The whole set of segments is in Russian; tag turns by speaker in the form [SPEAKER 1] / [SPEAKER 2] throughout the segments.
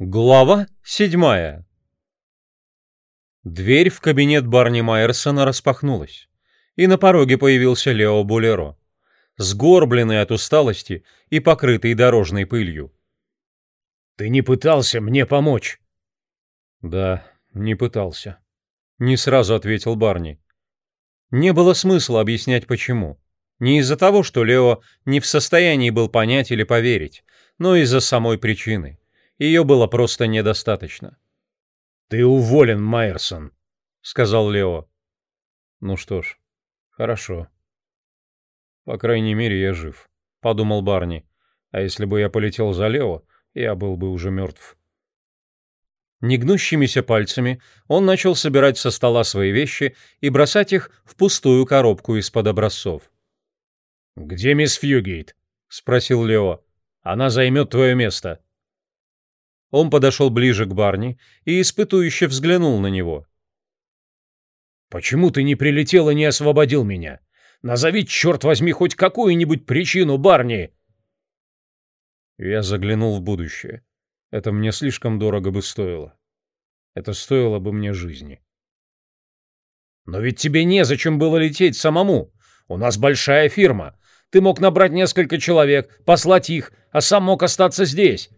[SPEAKER 1] Глава седьмая. Дверь в кабинет Барни Майерсона распахнулась, и на пороге появился Лео Булеро, сгорбленный от усталости и покрытый дорожной пылью.
[SPEAKER 2] «Ты не пытался мне помочь?»
[SPEAKER 1] «Да, не пытался», — не сразу ответил Барни. Не было смысла объяснять почему. Не из-за того, что Лео не в состоянии был понять или поверить, но из-за самой причины. Ее было просто недостаточно.
[SPEAKER 2] «Ты уволен, Майерсон», — сказал Лео.
[SPEAKER 1] «Ну что ж, хорошо. По крайней мере, я жив», — подумал Барни. «А если бы я полетел за Лео, я был бы уже мертв». Негнущимися пальцами он начал собирать со стола свои вещи и бросать их в пустую коробку из-под образцов.
[SPEAKER 2] «Где мисс Фьюгейт?» — спросил Лео. «Она займет твое место».
[SPEAKER 1] Он подошел ближе к Барни и испытующе взглянул на него.
[SPEAKER 2] «Почему ты не прилетел и не освободил меня? Назови, черт возьми, хоть какую-нибудь причину, Барни!»
[SPEAKER 1] Я заглянул в будущее. Это мне слишком дорого бы стоило. Это стоило бы мне жизни.
[SPEAKER 2] «Но ведь тебе незачем было лететь самому. У нас большая фирма. Ты мог набрать несколько человек, послать их, а сам мог остаться здесь.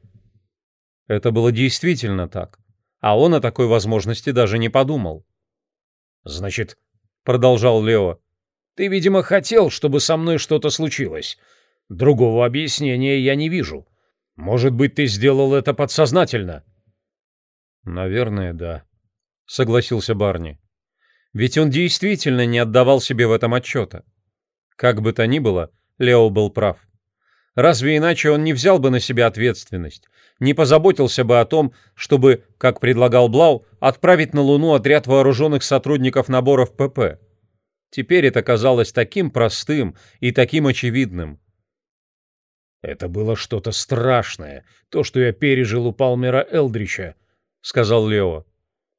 [SPEAKER 1] Это было действительно так, а он о такой возможности даже не подумал.
[SPEAKER 2] «Значит, — продолжал Лео, — ты, видимо, хотел, чтобы со мной что-то случилось. Другого объяснения я не вижу. Может быть, ты сделал это подсознательно?»
[SPEAKER 1] «Наверное, да», — согласился Барни. Ведь он действительно не отдавал себе в этом отчета. Как бы то ни было, Лео был прав. Разве иначе он не взял бы на себя ответственность, не позаботился бы о том, чтобы, как предлагал Блау, отправить на Луну отряд вооруженных сотрудников наборов ПП? Теперь это казалось таким простым и таким очевидным.
[SPEAKER 2] «Это было что-то страшное, то, что я пережил у Палмера Элдрича», — сказал Лео.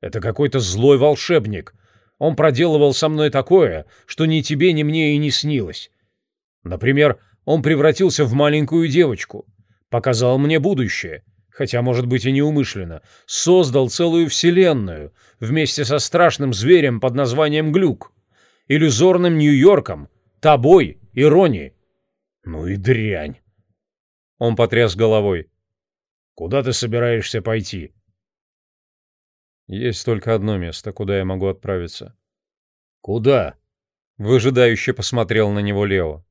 [SPEAKER 2] «Это какой-то злой волшебник. Он проделывал со мной такое, что ни тебе, ни мне и не снилось. Например, он превратился в маленькую девочку, показал мне будущее, хотя, может быть, и неумышленно, создал целую вселенную вместе со страшным зверем под названием Глюк, иллюзорным Нью-Йорком, тобой и Ронни. Ну и дрянь. Он потряс головой. Куда ты собираешься пойти?
[SPEAKER 1] Есть только одно место, куда я могу отправиться.
[SPEAKER 2] Куда?
[SPEAKER 1] Выжидающе посмотрел на него Лео.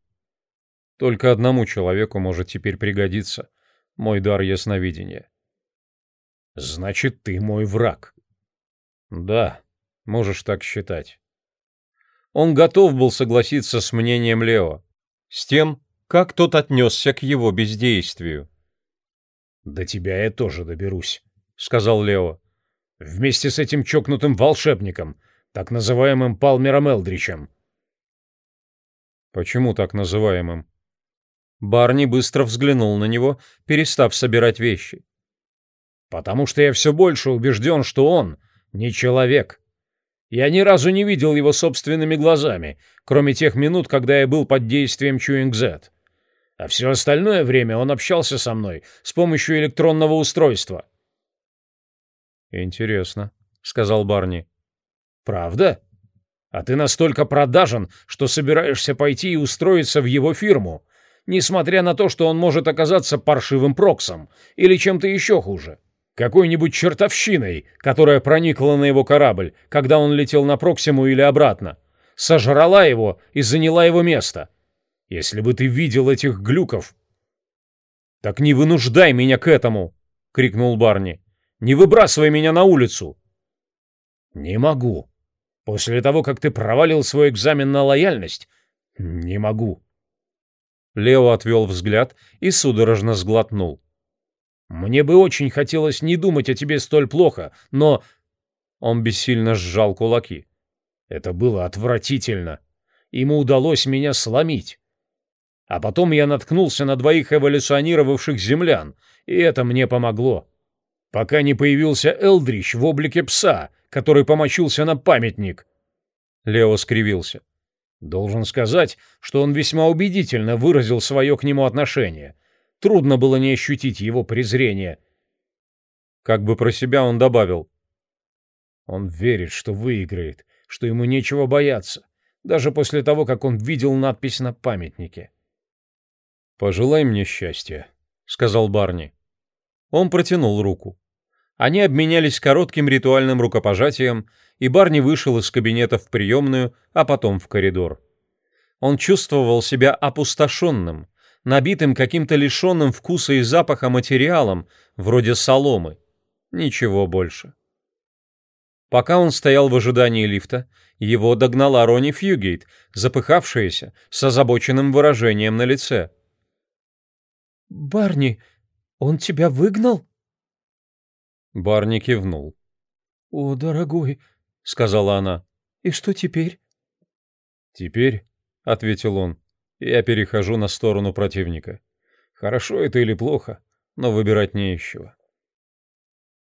[SPEAKER 1] Только одному человеку может теперь пригодиться мой дар ясновидения.
[SPEAKER 2] Значит, ты мой враг.
[SPEAKER 1] Да, можешь так считать. Он готов был согласиться с мнением Лео, с тем, как тот отнесся к его бездействию.
[SPEAKER 2] «До тебя я тоже доберусь», — сказал Лео. «Вместе с этим чокнутым волшебником, так называемым Палмером Элдричем».
[SPEAKER 1] «Почему так называемым?» Барни быстро взглянул на него, перестав собирать вещи.
[SPEAKER 2] «Потому что я все больше убежден, что он не человек. Я ни разу не видел его собственными глазами, кроме тех минут, когда я был под действием Чуинг-Z. А все остальное время он общался со мной с помощью электронного устройства».
[SPEAKER 1] «Интересно», — сказал Барни.
[SPEAKER 2] «Правда? А ты настолько продажен, что собираешься пойти и устроиться в его фирму, несмотря на то, что он может оказаться паршивым проксом или чем-то еще хуже. Какой-нибудь чертовщиной, которая проникла на его корабль, когда он летел на Проксиму или обратно, сожрала его и заняла его место. Если бы ты видел этих глюков...
[SPEAKER 1] «Так не вынуждай меня к этому!» — крикнул Барни. «Не выбрасывай меня на улицу!»
[SPEAKER 2] «Не могу. После того, как ты провалил свой экзамен на лояльность, не могу».
[SPEAKER 1] Лео отвел взгляд и судорожно сглотнул.
[SPEAKER 2] «Мне бы очень хотелось не думать о тебе столь плохо, но...»
[SPEAKER 1] Он бессильно сжал кулаки.
[SPEAKER 2] «Это было отвратительно. Ему удалось меня сломить. А потом я наткнулся на двоих эволюционировавших землян, и это мне помогло. Пока не появился Элдрич в облике пса, который помочился на памятник».
[SPEAKER 1] Лео скривился.
[SPEAKER 2] Должен сказать, что он весьма убедительно выразил свое к нему отношение. Трудно было не ощутить его презрение.
[SPEAKER 1] Как бы про себя он добавил.
[SPEAKER 2] Он верит, что выиграет, что ему нечего бояться, даже после того, как он видел надпись на памятнике.
[SPEAKER 1] «Пожелай мне счастья», — сказал Барни. Он протянул руку. Они обменялись коротким ритуальным рукопожатием, и Барни вышел из кабинета в приемную, а потом в коридор. Он чувствовал себя опустошенным, набитым каким-то лишенным вкуса и запаха материалом, вроде соломы. Ничего больше. Пока он стоял в ожидании лифта, его догнала Ронни Фьюгейт, запыхавшаяся, с озабоченным выражением на лице.
[SPEAKER 3] «Барни, он тебя выгнал?»
[SPEAKER 1] Барни кивнул.
[SPEAKER 3] «О, дорогой», —
[SPEAKER 1] сказала она.
[SPEAKER 3] «И что теперь?»
[SPEAKER 1] «Теперь», — ответил он, — «я перехожу на сторону противника. Хорошо это или плохо, но выбирать не из чего».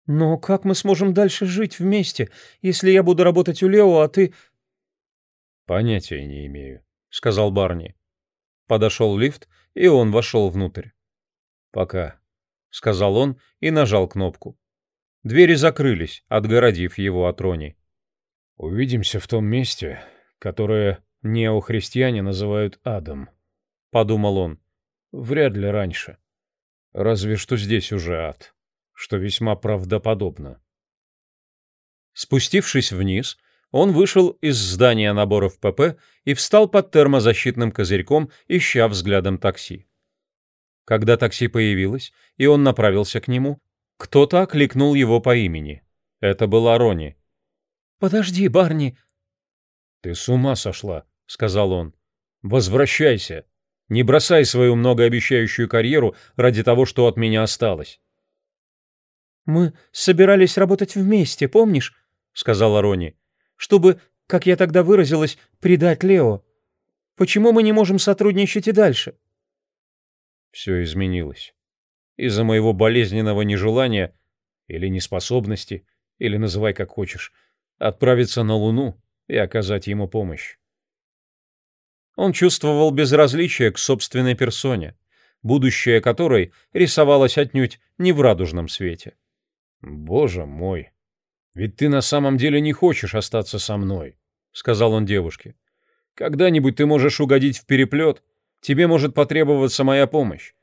[SPEAKER 3] «Но как мы сможем дальше жить вместе, если я буду работать у Лео, а ты...»
[SPEAKER 1] «Понятия не имею», — сказал Барни. Подошел лифт, и он вошел внутрь. «Пока», — сказал он и нажал кнопку. Двери закрылись, отгородив его от Рони.
[SPEAKER 2] «Увидимся в том месте, которое неохристиане называют адом», — подумал он. «Вряд ли раньше. Разве что здесь уже ад» что весьма правдоподобно.
[SPEAKER 1] Спустившись вниз, он вышел из здания наборов ПП и встал под термозащитным козырьком, ища взглядом такси. Когда такси появилось, и он направился к нему, кто-то окликнул его по имени. Это была Рони.
[SPEAKER 3] «Подожди, Барни!»
[SPEAKER 2] «Ты с ума сошла!» — сказал он. «Возвращайся! Не бросай свою многообещающую карьеру ради того, что от меня осталось!»
[SPEAKER 3] «Мы собирались работать вместе, помнишь?» — сказала Рони. «Чтобы, как я тогда выразилась, предать Лео. Почему мы не можем сотрудничать и дальше?»
[SPEAKER 2] Все изменилось. Из-за моего болезненного нежелания или неспособности, или называй как хочешь, отправиться на Луну и оказать ему помощь.
[SPEAKER 1] Он чувствовал безразличие к собственной персоне, будущее которой рисовалось отнюдь не в радужном свете.
[SPEAKER 2] «Боже мой! Ведь ты на самом деле не хочешь остаться со мной», — сказал он девушке. «Когда-нибудь ты можешь угодить в переплет, тебе может потребоваться моя помощь.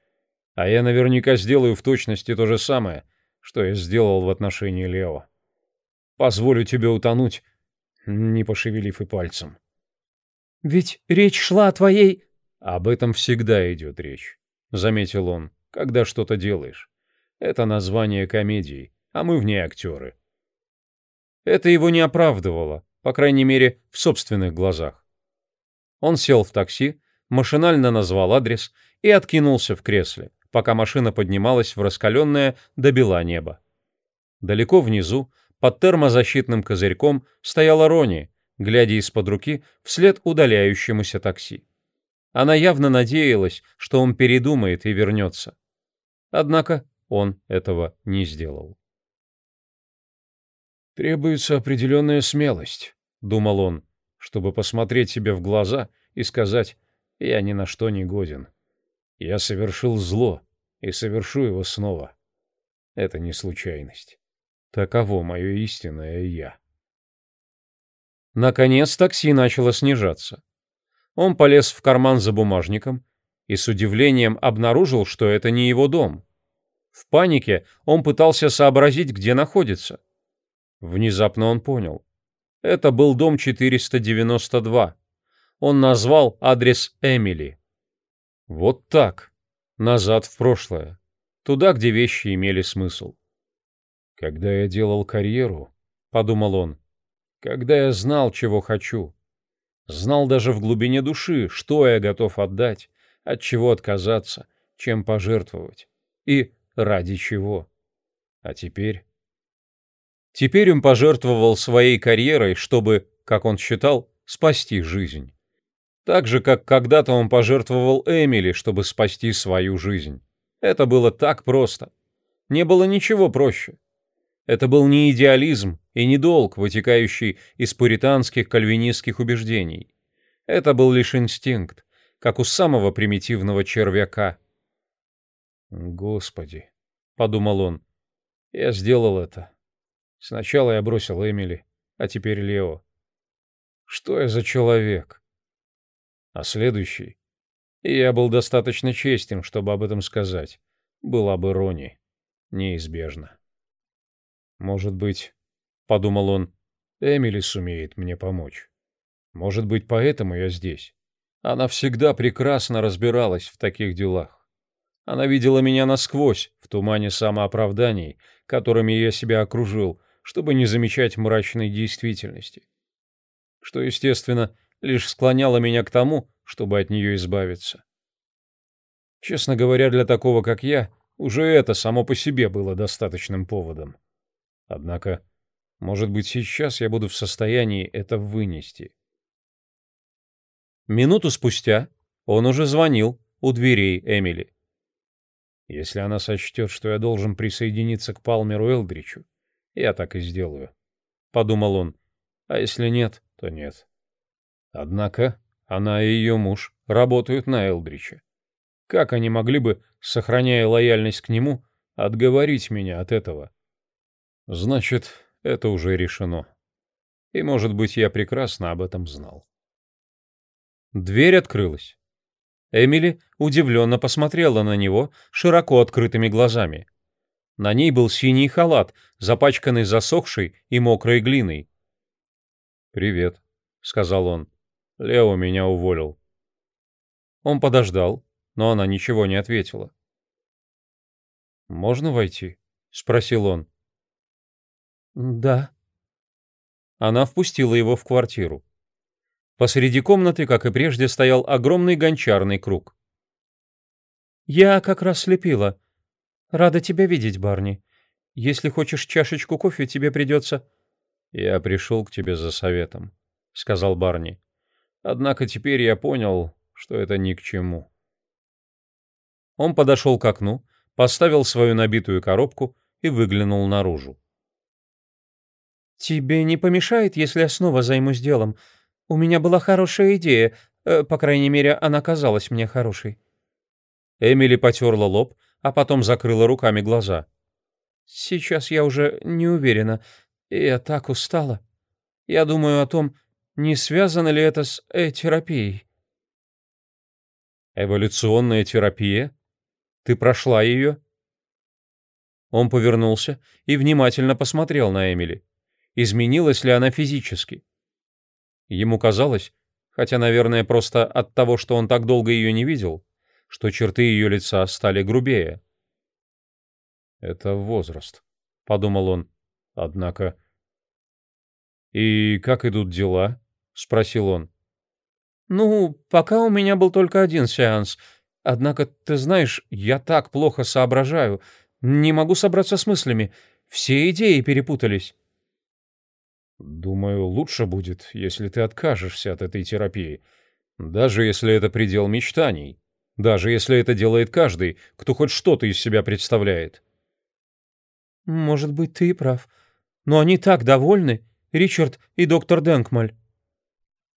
[SPEAKER 2] А я наверняка сделаю в точности то же самое, что я сделал в отношении Лео. Позволю тебе утонуть, не пошевелив и пальцем».
[SPEAKER 3] «Ведь речь шла о твоей...»
[SPEAKER 2] «Об этом всегда идет речь», — заметил он, — «когда что-то делаешь. Это название комедии а мы в ней актеры.
[SPEAKER 1] Это его не оправдывало, по крайней мере, в собственных глазах. Он сел в такси, машинально назвал адрес и откинулся в кресле, пока машина поднималась в раскаленное до бела небо. Далеко внизу, под термозащитным козырьком, стояла Рони, глядя из-под руки вслед удаляющемуся такси. Она явно надеялась, что он передумает и вернется. Однако он этого не сделал.
[SPEAKER 2] «Требуется определенная смелость», — думал он, чтобы посмотреть себе в глаза и сказать «я ни на что не годен». Я совершил зло и совершу его снова. Это не случайность. Таково мое истинное «я».
[SPEAKER 1] Наконец такси начало снижаться. Он полез в карман за бумажником и с удивлением обнаружил, что это не его дом. В панике он пытался сообразить, где находится — Внезапно он понял. Это был дом 492. Он назвал адрес Эмили. Вот так. Назад в прошлое. Туда, где вещи имели смысл.
[SPEAKER 2] «Когда я делал карьеру», — подумал он, — «когда я знал, чего хочу, знал даже в глубине души, что я готов отдать, от чего отказаться, чем пожертвовать и ради чего. А теперь
[SPEAKER 1] Теперь он пожертвовал своей карьерой, чтобы, как он считал, спасти жизнь. Так же, как когда-то он пожертвовал Эмили, чтобы спасти свою жизнь. Это было так просто. Не было ничего проще. Это был не идеализм и не долг, вытекающий из пуританских кальвинистских убеждений. Это был лишь инстинкт, как у самого примитивного червяка.
[SPEAKER 2] «Господи», —
[SPEAKER 1] подумал он,
[SPEAKER 2] Я сделал это. Сначала я бросил Эмили, а теперь Лео. Что я за человек? А следующий? И я был достаточно честен, чтобы об этом сказать. Была бы Рони. Неизбежно. Может быть, — подумал он, — Эмили сумеет мне помочь. Может быть, поэтому я здесь. Она всегда прекрасно разбиралась в таких делах. Она видела меня насквозь, в тумане самооправданий, которыми я себя окружил, чтобы не замечать мрачной действительности. Что, естественно, лишь склоняло меня к тому, чтобы от нее избавиться. Честно говоря, для такого, как я, уже это само по себе было достаточным поводом. Однако, может быть, сейчас я буду в состоянии это вынести.
[SPEAKER 1] Минуту спустя он уже звонил у дверей Эмили.
[SPEAKER 2] Если она сочтет, что я должен присоединиться к Палмеру Элдричу, я так и сделаю. Подумал он. А если нет, то нет. Однако она и ее муж работают на Элдрича. Как они могли бы, сохраняя лояльность к нему, отговорить меня от этого? Значит, это уже решено. И, может быть, я прекрасно об этом знал.
[SPEAKER 1] Дверь открылась. Эмили удивленно посмотрела на него широко открытыми глазами. На ней был синий халат, запачканный засохшей и мокрой глиной.
[SPEAKER 2] «Привет», — сказал он. «Лео меня уволил».
[SPEAKER 1] Он подождал, но она ничего не ответила.
[SPEAKER 2] «Можно войти?» — спросил он.
[SPEAKER 3] «Да».
[SPEAKER 1] Она впустила его в квартиру. Посреди комнаты, как и прежде, стоял огромный гончарный круг.
[SPEAKER 3] «Я как раз слепила. Рада тебя видеть, Барни. Если хочешь чашечку кофе, тебе придется...»
[SPEAKER 2] «Я пришел к тебе за советом», — сказал Барни. «Однако теперь я понял, что это ни к чему».
[SPEAKER 1] Он подошел к окну, поставил свою набитую коробку и выглянул наружу.
[SPEAKER 3] «Тебе не помешает, если я снова займусь делом? У меня была хорошая идея, э, по крайней мере, она казалась мне хорошей».
[SPEAKER 1] Эмили потерла лоб, а потом закрыла руками глаза.
[SPEAKER 3] «Сейчас я уже не уверена. Я так устала. Я думаю о том, не связано ли это с э-терапией».
[SPEAKER 1] «Эволюционная терапия? Ты прошла ее?» Он повернулся и внимательно посмотрел на Эмили. Изменилась ли она физически? Ему казалось, хотя, наверное, просто от того, что он так долго ее не видел, что черты ее лица стали грубее.
[SPEAKER 2] «Это возраст», — подумал он. «Однако...» «И как идут дела?» — спросил он.
[SPEAKER 3] «Ну, пока у меня был только один сеанс. Однако, ты знаешь, я так плохо соображаю. Не могу собраться с мыслями. Все идеи перепутались».
[SPEAKER 2] Думаю, лучше будет, если ты откажешься от этой терапии, даже если это предел мечтаний, даже если это делает каждый, кто хоть что-то из себя представляет.
[SPEAKER 3] Может быть, ты и прав. Но они так довольны, Ричард и доктор Денкмаль.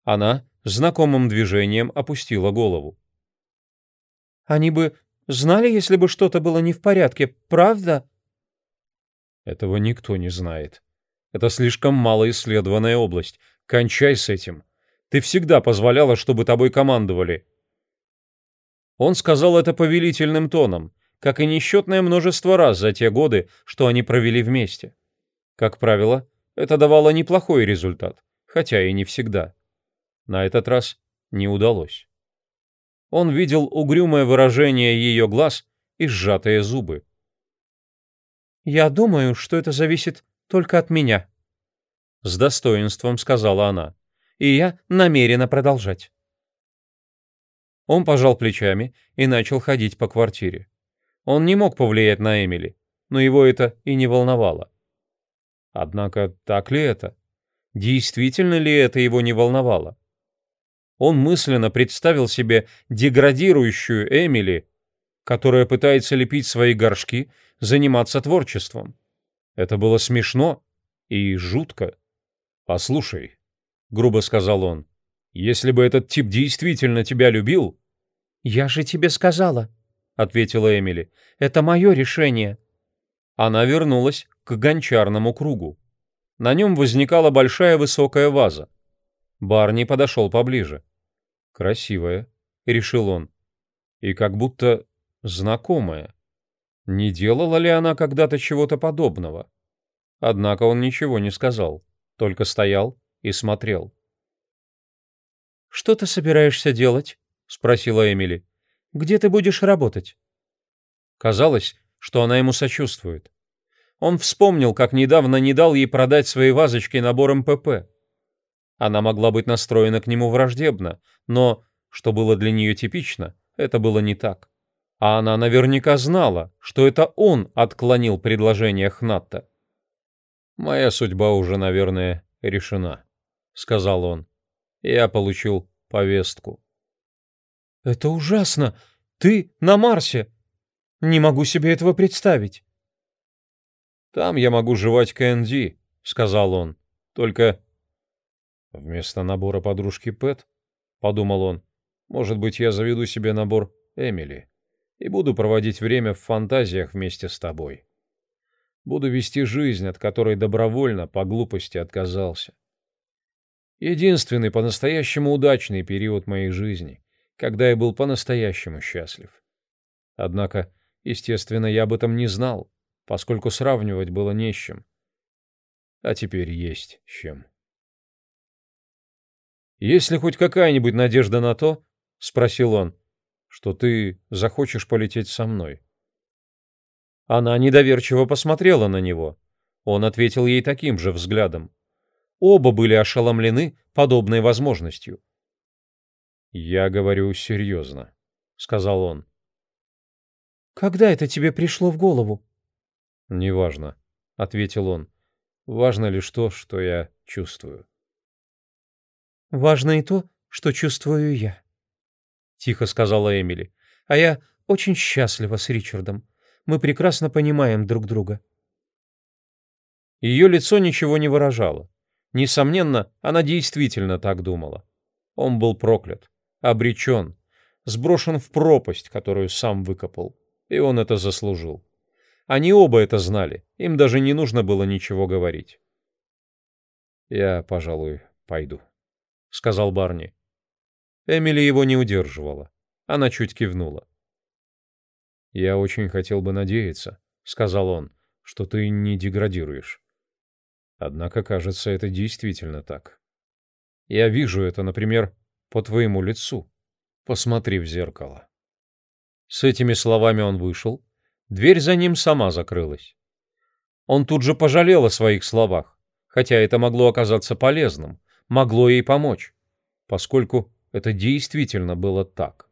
[SPEAKER 1] Она знакомым движением опустила голову.
[SPEAKER 3] Они бы знали, если бы что-то было не в порядке, правда?
[SPEAKER 2] Этого никто не знает. Это слишком малоисследованная область. Кончай с этим. Ты всегда позволяла, чтобы тобой командовали.
[SPEAKER 1] Он сказал это повелительным тоном, как и несчетное множество раз за те годы, что они провели вместе. Как правило, это давало неплохой результат, хотя и не всегда. На этот раз не удалось. Он видел угрюмое выражение ее глаз и сжатые зубы.
[SPEAKER 3] «Я думаю, что это зависит только от меня», — с достоинством сказала она, — «и я намерена продолжать».
[SPEAKER 1] Он пожал плечами и начал ходить по квартире. Он не мог повлиять на Эмили, но его это и не волновало. Однако так ли это? Действительно ли это его не волновало? Он мысленно представил себе деградирующую Эмили, которая пытается лепить свои горшки, заниматься творчеством. Это было смешно и жутко. «Послушай», — грубо сказал он, — «если бы этот тип действительно тебя любил...»
[SPEAKER 3] «Я же тебе сказала», — ответила Эмили. «Это мое решение».
[SPEAKER 1] Она вернулась к гончарному кругу. На нем возникала большая высокая ваза. Барни подошел поближе. «Красивая», — решил он, — «и как будто знакомая. Не делала ли она когда-то чего-то подобного?» Однако он ничего не сказал, только стоял и смотрел.
[SPEAKER 3] «Что ты собираешься делать?» — спросила Эмили. «Где ты будешь работать?»
[SPEAKER 1] Казалось, что она ему сочувствует. Он вспомнил, как недавно не дал ей продать свои вазочки набором ПП. Она могла быть настроена к нему враждебно, но, что было для нее типично, это было не так. А она наверняка знала, что это он отклонил предложение Хнатта. «Моя судьба уже, наверное, решена», — сказал он. «Я получил повестку».
[SPEAKER 3] «Это ужасно! Ты на Марсе! Не могу себе этого представить!»
[SPEAKER 1] «Там я могу жевать КНД», — сказал он. «Только...» «Вместо набора подружки Пэт», — подумал он, — «может быть, я заведу себе набор Эмили и буду проводить время в фантазиях вместе с тобой». Буду вести жизнь, от которой добровольно по глупости отказался. Единственный по-настоящему удачный период моей жизни, когда я был по-настоящему счастлив. Однако, естественно, я об этом не знал, поскольку сравнивать было не с чем. А теперь есть с чем. «Есть ли хоть какая-нибудь надежда на то, — спросил он, — что ты захочешь полететь со мной?» Она недоверчиво посмотрела на него. Он ответил ей таким же взглядом. Оба были ошеломлены подобной возможностью. «Я говорю серьезно», — сказал он.
[SPEAKER 3] «Когда это тебе пришло в голову?»
[SPEAKER 1] «Неважно», — ответил он. «Важно лишь то, что я чувствую».
[SPEAKER 3] «Важно и то, что чувствую я», — тихо сказала Эмили. «А я очень счастлива с Ричардом мы прекрасно понимаем друг друга».
[SPEAKER 1] Ее лицо ничего не выражало. Несомненно, она действительно так думала. Он был проклят, обречен, сброшен в пропасть, которую сам выкопал, и он это заслужил. Они оба это знали, им даже не нужно было ничего говорить. «Я, пожалуй, пойду», — сказал Барни. Эмили его не удерживала. Она чуть кивнула. «Я очень хотел бы надеяться», — сказал он, — «что ты не деградируешь». Однако, кажется, это действительно так. Я вижу это, например, по твоему лицу. Посмотри в зеркало. С этими словами он вышел. Дверь за ним сама закрылась. Он тут же пожалел о своих словах, хотя это могло оказаться полезным, могло ей помочь, поскольку это действительно было так.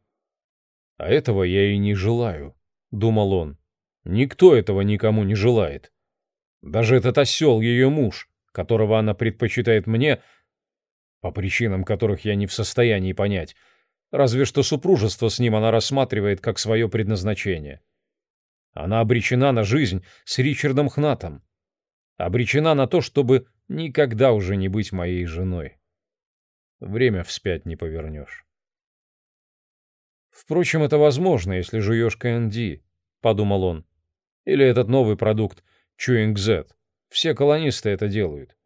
[SPEAKER 1] А этого я и не желаю, думал он. Никто этого никому не желает. Даже этот осел, ее муж, которого она предпочитает мне, по причинам которых я не в состоянии понять, разве что супружество с ним она рассматривает как свое предназначение. Она обречена на жизнь с Ричардом Хнатом. Обречена на то, чтобы никогда уже не быть моей женой. Время вспять не повернешь. Впрочем, это возможно, если жуешь КНД, подумал он. Или этот новый продукт Chewing Z. Все колонисты это делают.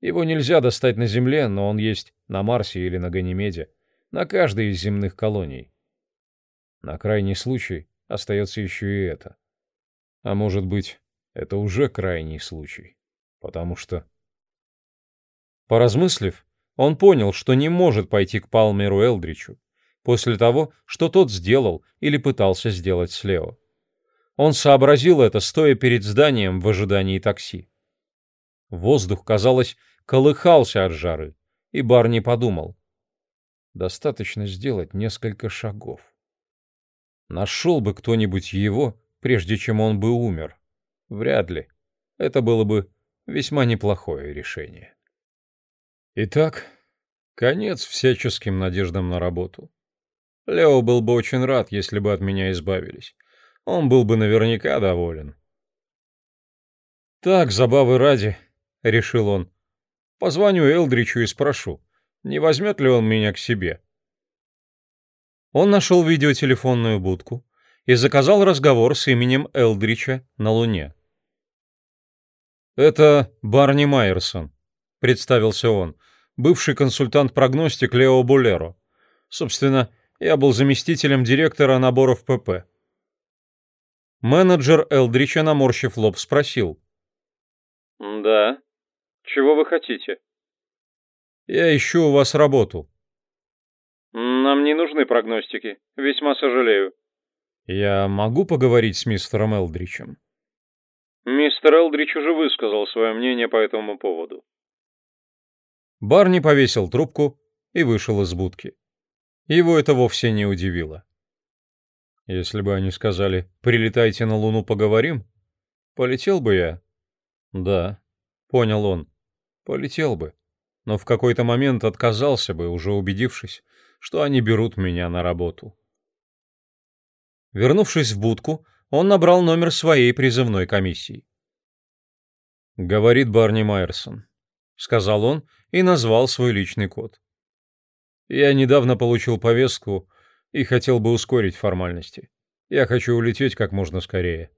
[SPEAKER 1] Его нельзя достать на Земле, но он есть на Марсе или на Ганимеде, на каждой из земных колоний. На крайний случай остается еще и это. А может быть, это уже крайний случай, потому что... Поразмыслив, он понял, что не может пойти к Палмеру Элдричу, после того, что тот сделал или пытался сделать с Лео. Он сообразил это, стоя перед зданием в ожидании такси. Воздух, казалось, колыхался от жары, и Барни подумал. Достаточно сделать несколько шагов. Нашел бы кто-нибудь его, прежде чем он бы умер. Вряд ли. Это было бы весьма неплохое решение. Итак, конец всяческим надеждам на работу. Лео был бы очень рад, если бы от меня избавились. Он был бы наверняка доволен. «Так, забавы ради», — решил он. «Позвоню Элдричу и спрошу, не возьмет ли он меня к себе». Он нашел видеотелефонную будку и заказал разговор с именем Элдрича на Луне. «Это Барни Майерсон», — представился он, бывший консультант-прогностик Лео Булеро. Собственно, я был заместителем директора наборов ПП. Менеджер Элдрича, наморщив лоб, спросил.
[SPEAKER 3] «Да. Чего вы хотите?»
[SPEAKER 1] «Я ищу у вас работу».
[SPEAKER 3] «Нам не нужны прогностики. Весьма сожалею».
[SPEAKER 1] «Я могу поговорить с мистером Элдричем?»
[SPEAKER 3] «Мистер Элдрич уже высказал свое мнение по этому поводу».
[SPEAKER 1] Барни повесил трубку и вышел из будки. Его это вовсе не удивило. Если бы они сказали «прилетайте на Луну, поговорим», полетел бы я. Да, понял он, полетел бы, но в какой-то момент отказался бы, уже убедившись, что они берут меня на работу. Вернувшись в будку, он набрал номер своей призывной комиссии. «Говорит Барни Майерсон», — сказал он и назвал свой личный код. «Я недавно получил повестку и хотел бы ускорить формальности. Я хочу улететь как можно скорее».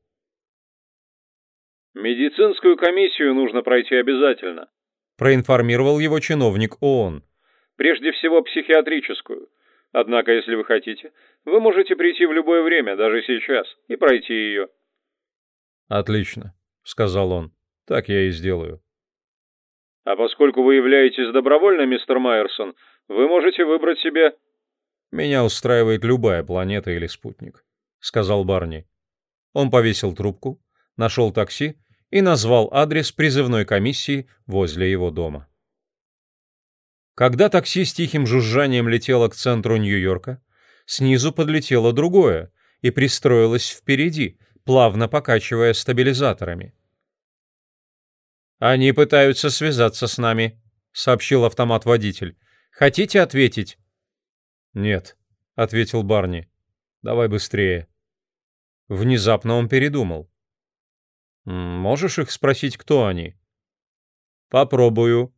[SPEAKER 3] «Медицинскую комиссию нужно пройти обязательно», —
[SPEAKER 1] проинформировал его чиновник ООН.
[SPEAKER 3] «Прежде всего психиатрическую. Однако, если вы хотите, вы можете прийти в любое время, даже сейчас, и пройти ее».
[SPEAKER 1] «Отлично», — сказал он. «Так я и сделаю».
[SPEAKER 3] «А поскольку вы являетесь добровольно, мистер Майерсон, вы можете выбрать себе...»
[SPEAKER 1] «Меня устраивает любая планета или спутник», — сказал Барни. Он повесил трубку, нашел такси и назвал адрес призывной комиссии возле его дома. Когда такси с тихим жужжанием летело к центру Нью-Йорка, снизу подлетело другое и пристроилось впереди, плавно покачивая стабилизаторами. «Они пытаются связаться с нами», — сообщил автомат-водитель. «Хотите ответить?» «Нет», — ответил Барни. «Давай быстрее». Внезапно он передумал. «Можешь их спросить, кто они?» «Попробую».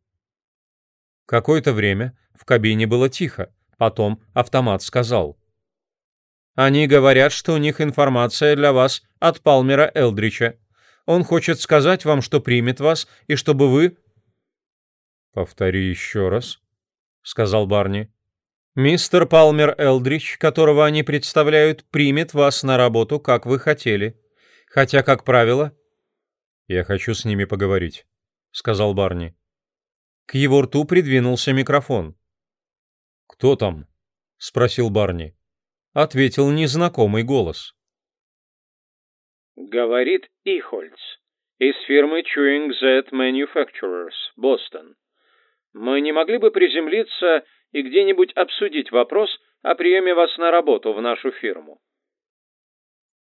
[SPEAKER 1] Какое-то время в кабине было тихо, потом автомат сказал. «Они говорят, что у них информация для вас от Палмера Элдрича. Он хочет сказать вам, что примет вас, и чтобы вы...» «Повтори еще раз», — сказал Барни. «Мистер Палмер Элдрич, которого они представляют, примет вас на работу, как вы хотели. Хотя, как правило...» «Я хочу с ними поговорить», — сказал Барни. К его рту придвинулся микрофон. «Кто там?» — спросил Барни. Ответил незнакомый голос.
[SPEAKER 3] Говорит Ихольц из фирмы Chewing Z Manufacturers, Бостон. Мы не могли бы приземлиться и где-нибудь обсудить вопрос о приеме вас на работу в нашу фирму?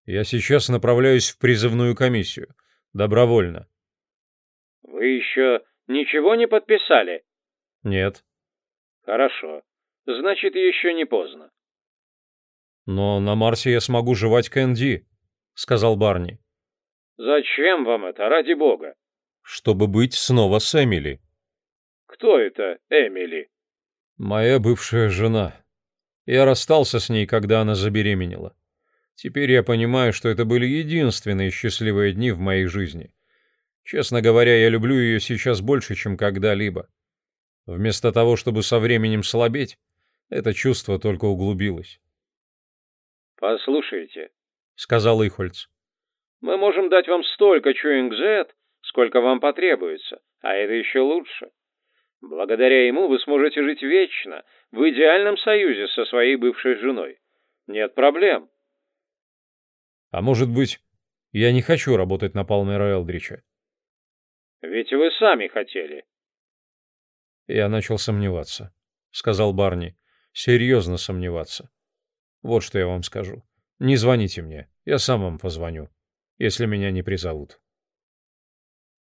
[SPEAKER 1] Я сейчас направляюсь в призывную комиссию. Добровольно.
[SPEAKER 3] Вы еще ничего не подписали?
[SPEAKER 1] Нет.
[SPEAKER 3] Хорошо. Значит, еще не поздно.
[SPEAKER 1] Но на Марсе я смогу жевать кэнди, сказал Барни.
[SPEAKER 3] Зачем вам это, ради бога?
[SPEAKER 1] Чтобы быть снова с Эмили.
[SPEAKER 3] Кто это Эмили?
[SPEAKER 1] Моя бывшая жена. Я расстался с ней, когда она забеременела. Теперь я понимаю, что это были единственные счастливые дни в моей жизни. Честно говоря, я люблю ее сейчас больше, чем когда-либо. Вместо того, чтобы со временем слабеть, это чувство только углубилось.
[SPEAKER 3] «Послушайте», — сказал
[SPEAKER 1] Ихольц, —
[SPEAKER 3] «мы можем дать вам столько чуинг-зет, сколько вам потребуется, а это еще лучше. Благодаря ему вы сможете жить вечно, в идеальном союзе со своей бывшей женой. Нет проблем.
[SPEAKER 1] А может быть, я не хочу работать на Палмера Элдрича?
[SPEAKER 3] Ведь вы сами хотели.
[SPEAKER 1] Я начал сомневаться, сказал Барни. Серьезно сомневаться. Вот что я вам скажу. Не звоните мне, я сам вам позвоню, если меня не призовут.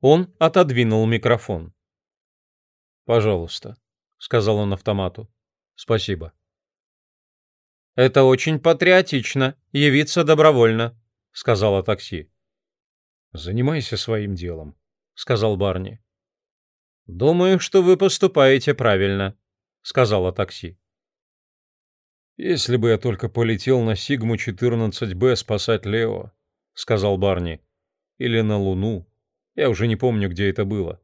[SPEAKER 1] Он отодвинул микрофон. «Пожалуйста», — сказал он автомату. «Спасибо». «Это очень патриотично, явиться добровольно», — сказала такси. «Занимайся своим делом», — сказал Барни. «Думаю, что вы поступаете правильно», — сказала такси. «Если бы я только полетел на Сигму-14Б спасать Лео», — сказал Барни, — «или на Луну, Я уже не помню, где это было.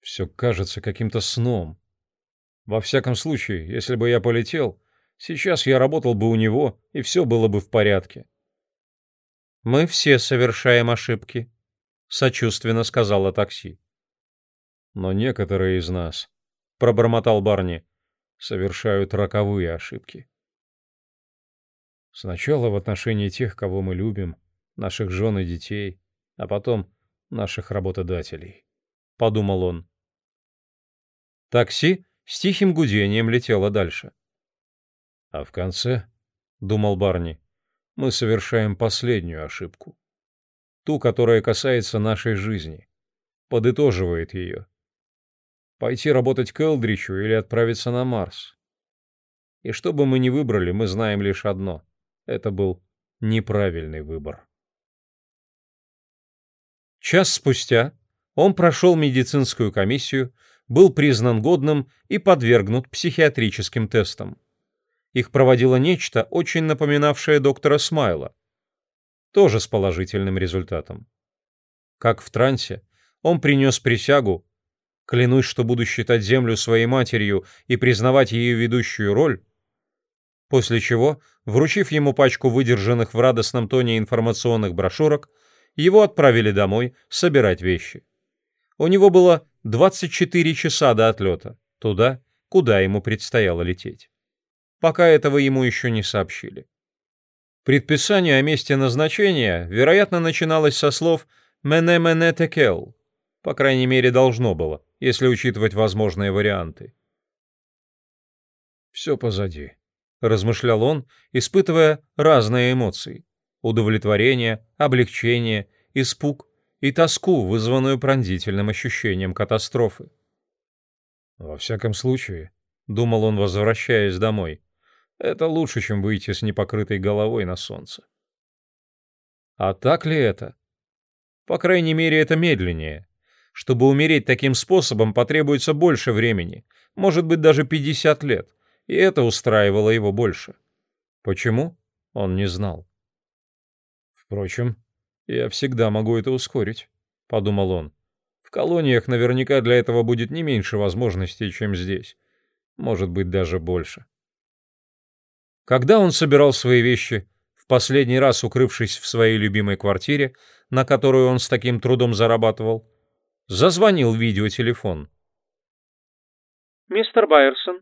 [SPEAKER 1] Все кажется каким-то сном. Во всяком случае, если бы я полетел, сейчас я работал бы у него, и все было бы в порядке.
[SPEAKER 3] «Мы все совершаем ошибки», — сочувственно сказала такси.
[SPEAKER 1] «Но некоторые из нас», — пробормотал Барни, — «совершают роковые ошибки». Сначала в отношении тех, кого мы любим, наших жен и детей, а потом наших работодателей, — подумал он.
[SPEAKER 3] Такси с тихим гудением летело дальше.
[SPEAKER 1] А в конце, — думал Барни, — мы совершаем последнюю ошибку. Ту, которая касается нашей жизни. Подытоживает ее. Пойти работать к Элдричу или отправиться на Марс. И что бы мы ни выбрали, мы знаем лишь одно — это был неправильный выбор.
[SPEAKER 3] Час спустя он прошел медицинскую комиссию, был признан годным и подвергнут психиатрическим тестам. Их проводило нечто, очень напоминавшее доктора Смайла. Тоже с положительным результатом. Как в трансе, он принес присягу, клянусь, что буду считать Землю своей матерью и признавать ее ведущую роль, после чего, вручив ему пачку выдержанных в радостном тоне информационных брошюрок, его отправили домой собирать вещи. У него было 24 часа до отлета, туда, куда ему предстояло лететь. Пока этого ему еще не сообщили. Предписание о месте назначения, вероятно, начиналось со слов «мене-мене текел», по крайней мере, должно было, если учитывать возможные варианты.
[SPEAKER 1] «Все позади»,
[SPEAKER 3] размышлял он, испытывая разные эмоции: удовлетворение, облегчение, испуг и тоску, вызванную пронзительным ощущением катастрофы.
[SPEAKER 1] Во всяком случае, думал он, возвращаясь домой, это лучше, чем выйти с непокрытой головой на солнце.
[SPEAKER 3] А так ли это? По крайней мере, это медленнее. Чтобы умереть таким способом, потребуется больше времени, может быть, даже 50 лет и это устраивало его больше. Почему? Он не знал.
[SPEAKER 1] Впрочем, я всегда могу это ускорить, подумал он. В колониях наверняка для этого будет не меньше возможностей, чем здесь. Может быть, даже больше.
[SPEAKER 3] Когда он собирал свои вещи, в последний раз укрывшись в своей любимой квартире, на которую он с таким трудом зарабатывал, зазвонил видеотелефон.
[SPEAKER 4] «Мистер Байерсон»,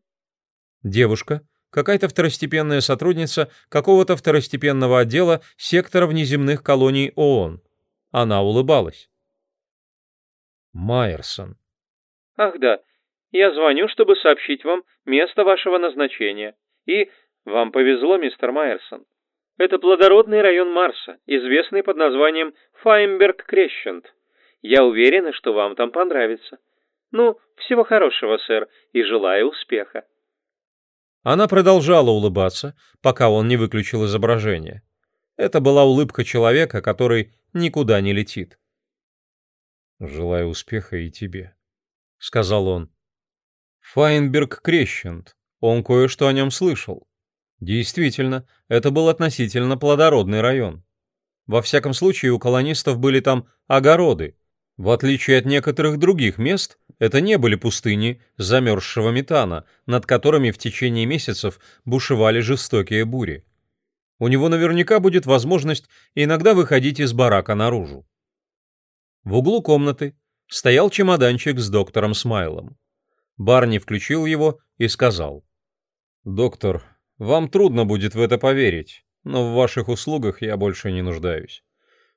[SPEAKER 3] Девушка, какая-то второстепенная сотрудница какого-то второстепенного отдела сектора внеземных колоний ООН. Она улыбалась.
[SPEAKER 1] Майерсон.
[SPEAKER 4] Ах да, я звоню, чтобы сообщить вам место вашего назначения. И вам повезло, мистер Майерсон. Это плодородный район Марса, известный под названием Файмберг-Крещент. Я уверена, что вам там понравится. Ну, всего хорошего, сэр, и желаю успеха.
[SPEAKER 3] Она продолжала улыбаться, пока он не выключил изображение. Это была улыбка человека, который никуда не летит.
[SPEAKER 1] «Желаю успеха и тебе», — сказал он.
[SPEAKER 3] Файнберг Крещент. Он кое-что о нем слышал. Действительно, это был относительно плодородный район. Во всяком случае, у колонистов были там огороды. В отличие от некоторых других мест, это не были пустыни замерзшего метана, над которыми в течение месяцев бушевали жестокие бури. У него наверняка будет возможность иногда выходить из барака наружу. В углу комнаты стоял чемоданчик с доктором Смайлом. Барни включил его и сказал. «Доктор, вам трудно будет в это поверить, но в ваших услугах я больше не нуждаюсь.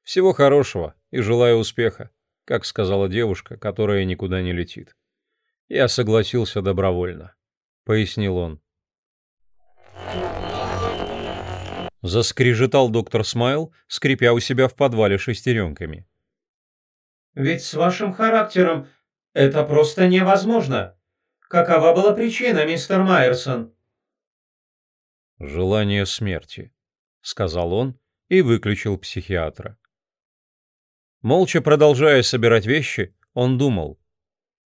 [SPEAKER 3] Всего хорошего и желаю успеха как сказала девушка, которая никуда не летит. Я согласился добровольно, пояснил он. Заскрежетал доктор Смайл, скрипя у себя в подвале шестеренками.
[SPEAKER 5] «Ведь с вашим характером это просто невозможно. Какова была причина, мистер Майерсон?»
[SPEAKER 1] «Желание смерти», — сказал он и выключил психиатра.
[SPEAKER 3] Молча продолжая собирать вещи, он думал.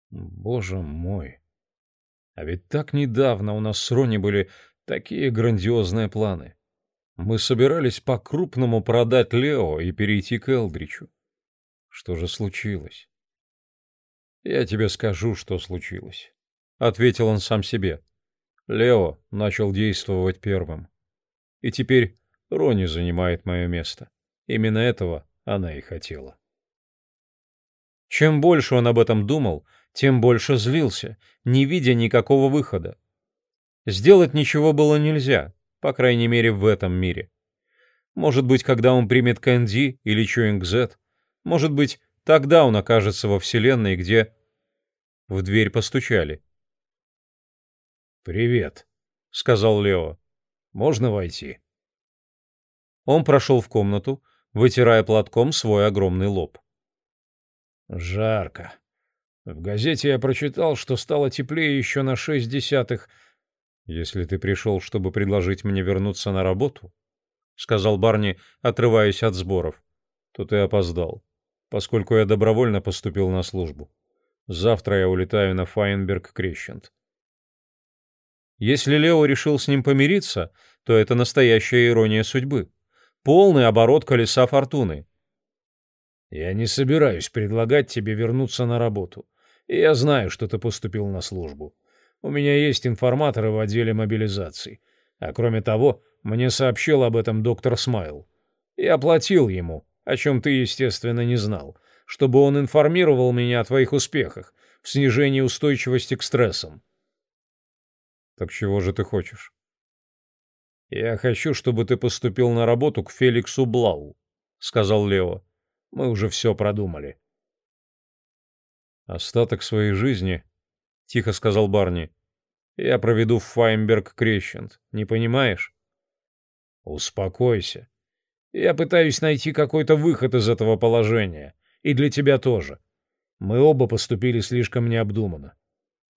[SPEAKER 1] «Боже мой! А ведь так недавно у нас с Рони были такие грандиозные планы. Мы собирались по-крупному продать Лео и перейти к Элдричу. Что же случилось? Я тебе скажу, что случилось, ответил он сам себе. Лео начал действовать первым. И теперь Рони занимает мое место. Именно этого она и хотела. Чем больше он об этом думал, тем больше злился, не видя никакого выхода. Сделать ничего было нельзя, по крайней мере в этом мире. Может быть, когда он примет Кэнди или Чуинг-Зет, может быть, тогда он окажется во вселенной, где... В дверь постучали.
[SPEAKER 2] «Привет», — сказал Лео. «Можно войти?»
[SPEAKER 1] Он прошел в комнату, вытирая платком свой огромный лоб.
[SPEAKER 2] «Жарко. В газете я прочитал, что стало теплее еще на шесть десятых.
[SPEAKER 1] Если ты пришел, чтобы предложить мне вернуться на работу, — сказал Барни, отрываясь от сборов, — то ты опоздал, поскольку я добровольно поступил на службу. Завтра я улетаю на Файнберг-Крещент. Если Лео решил с ним помириться, то это настоящая ирония судьбы. Полный оборот колеса фортуны.
[SPEAKER 2] Я не собираюсь предлагать тебе вернуться на работу. И я знаю, что ты поступил на службу. У меня есть информаторы в отделе мобилизации. А кроме того, мне сообщил об этом доктор Смайл. Я платил ему, о чем ты, естественно, не знал, чтобы он информировал меня о твоих успехах в снижении устойчивости к стрессам.
[SPEAKER 1] Так чего же ты хочешь?
[SPEAKER 2] Я хочу, чтобы ты поступил на работу к Феликсу Блау, сказал Лео. Мы уже все продумали.
[SPEAKER 1] Остаток своей жизни, тихо сказал Барни, я проведу в Файнберг Крещент. Не понимаешь?
[SPEAKER 2] Успокойся. Я пытаюсь найти какой-то выход из этого положения. И для тебя тоже. Мы оба поступили слишком необдуманно.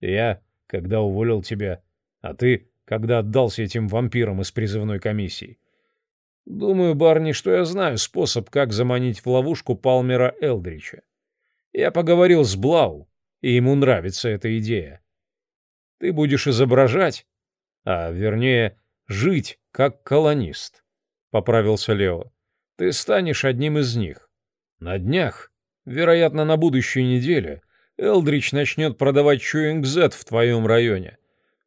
[SPEAKER 2] Я, когда уволил тебя, а ты, когда отдался этим вампирам из призывной комиссии. Думаю, Барни, что я знаю способ, как заманить в ловушку Палмера Элдрича. Я поговорил с Блау, и ему нравится эта идея. Ты будешь изображать, а вернее, жить как колонист, — поправился Лео. Ты станешь одним из них. На днях, вероятно, на будущей неделе, Элдрич начнет продавать Чуинг-Зет в твоем районе.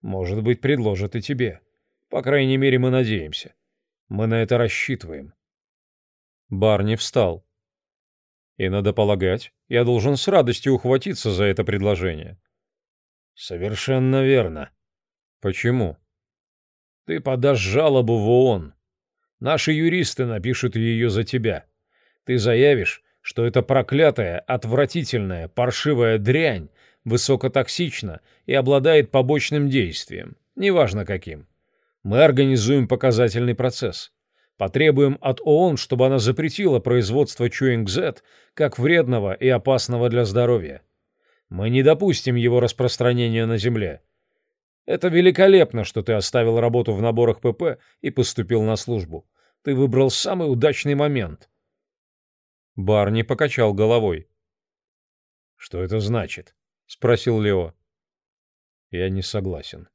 [SPEAKER 2] Может быть, предложат и тебе. По крайней мере, мы надеемся. Мы на это рассчитываем.
[SPEAKER 1] Барни встал. И надо полагать, я должен с радостью ухватиться за это предложение.
[SPEAKER 2] Совершенно верно.
[SPEAKER 1] Почему?
[SPEAKER 2] Ты подашь жалобу в ООН. Наши юристы напишут ее за тебя. Ты заявишь, что это проклятая, отвратительная, паршивая дрянь высокотоксична и обладает побочным действием, неважно каким. Мы организуем показательный процесс. Потребуем от ООН, чтобы она запретила производство Чуинг-Зет как вредного и опасного для здоровья. Мы не допустим его распространения на Земле. Это великолепно, что ты оставил работу в наборах ПП и поступил на службу. Ты выбрал самый удачный момент.
[SPEAKER 1] Барни покачал головой.
[SPEAKER 2] Что это значит?
[SPEAKER 1] — спросил Лео.
[SPEAKER 2] «Я не согласен».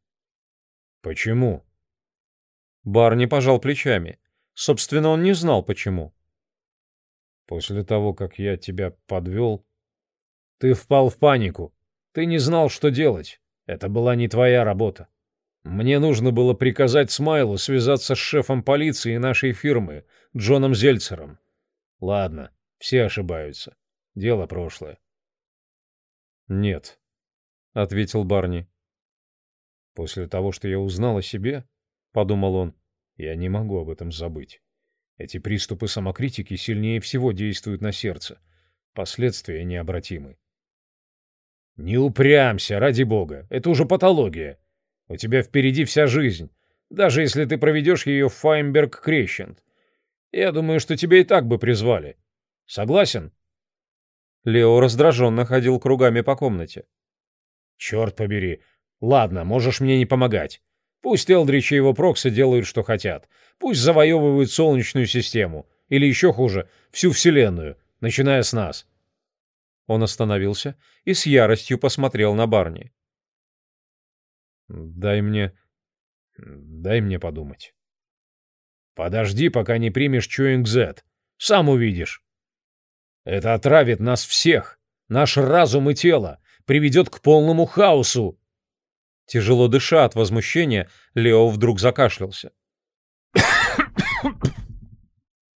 [SPEAKER 2] «Почему?»
[SPEAKER 1] Барни пожал плечами. Собственно, он не знал, почему.
[SPEAKER 2] «После того, как я тебя подвел...» «Ты впал в панику. Ты не знал, что делать. Это была не твоя работа. Мне нужно было приказать Смайлу связаться с шефом полиции нашей фирмы, Джоном Зельцером. Ладно, все ошибаются. Дело прошлое.
[SPEAKER 1] «Нет», — ответил Барни.
[SPEAKER 2] «После того, что я узнал о себе, — подумал он, — я не могу об этом забыть. Эти приступы самокритики сильнее всего действуют на сердце. Последствия необратимы. Не упрямься, ради бога, это уже патология. У тебя впереди вся жизнь, даже если ты проведешь ее в Файнберг-Крещент. Я думаю, что тебя и так бы призвали. Согласен?»
[SPEAKER 1] Лео раздраженно ходил кругами по комнате.
[SPEAKER 2] «Черт побери. Ладно, можешь мне не помогать. Пусть Элдрич и его проксы делают, что хотят. Пусть завоевывают Солнечную систему. Или еще хуже, всю Вселенную, начиная с нас».
[SPEAKER 1] Он остановился и с яростью посмотрел на Барни.
[SPEAKER 2] «Дай мне... дай мне подумать». «Подожди, пока не примешь Чуинг-Зет. Сам увидишь». Это отравит нас всех, наш разум и тело, приведет к полному хаосу.
[SPEAKER 1] Тяжело дыша от возмущения, Лео вдруг закашлялся.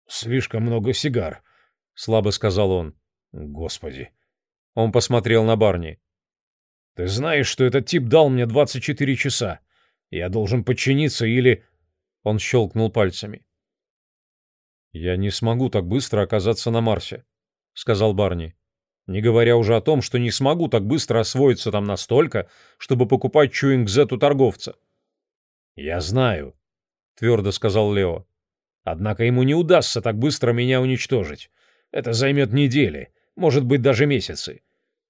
[SPEAKER 2] «Слишком много сигар», — слабо сказал он. «Господи». Он посмотрел на Барни. «Ты знаешь, что этот тип дал мне 24 часа. Я должен подчиниться или...» Он щелкнул пальцами. «Я не смогу так быстро оказаться на Марсе», — сказал Барни. «Не говоря уже о том, что не смогу так быстро освоиться там настолько, чтобы покупать Чуинг-Зет у торговца». «Я знаю», — твердо сказал Лео. «Однако ему не удастся так быстро меня уничтожить. Это займет недели, может быть, даже месяцы.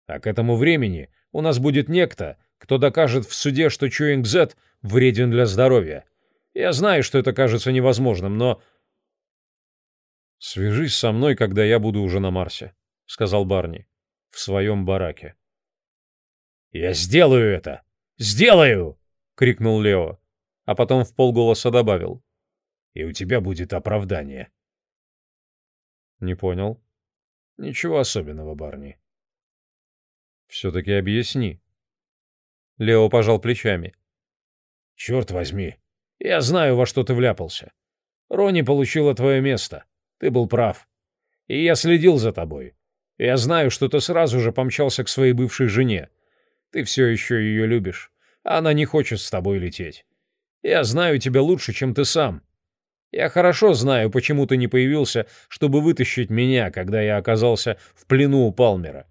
[SPEAKER 2] А к этому времени у нас будет некто, кто докажет в суде, что Чуинг-Зет вреден для здоровья. Я знаю, что это кажется невозможным, но «Свяжись со мной, когда я буду уже на Марсе», — сказал Барни. «В своем бараке». «Я сделаю это! Сделаю!» — крикнул Лео, а потом в полголоса добавил. «И у тебя будет оправдание». «Не понял». «Ничего особенного, Барни». «Все-таки объясни». Лео пожал плечами. «Черт возьми, я знаю, во что ты вляпался. Рони получила твое место. Ты был прав. И я следил за тобой. Я знаю, что ты сразу же помчался к своей бывшей жене. Ты все еще ее любишь. А она не хочет с тобой лететь. Я знаю тебя лучше, чем ты сам. Я хорошо знаю, почему ты не появился, чтобы вытащить меня, когда я оказался в плену у Палмера.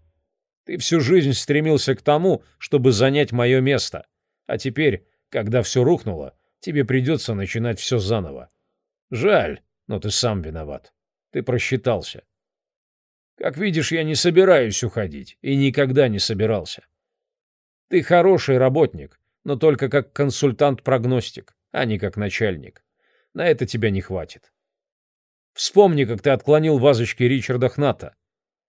[SPEAKER 2] Ты всю жизнь стремился к тому, чтобы занять мое место. А теперь, когда все рухнуло, тебе придется начинать все заново. Жаль, но ты сам виноват. Ты просчитался. Как видишь, я не собираюсь уходить и никогда не собирался. Ты хороший работник, но только как консультант-прогностик, а не как начальник. На это тебя не хватит. Вспомни, как ты отклонил вазочки Ричарда Хната.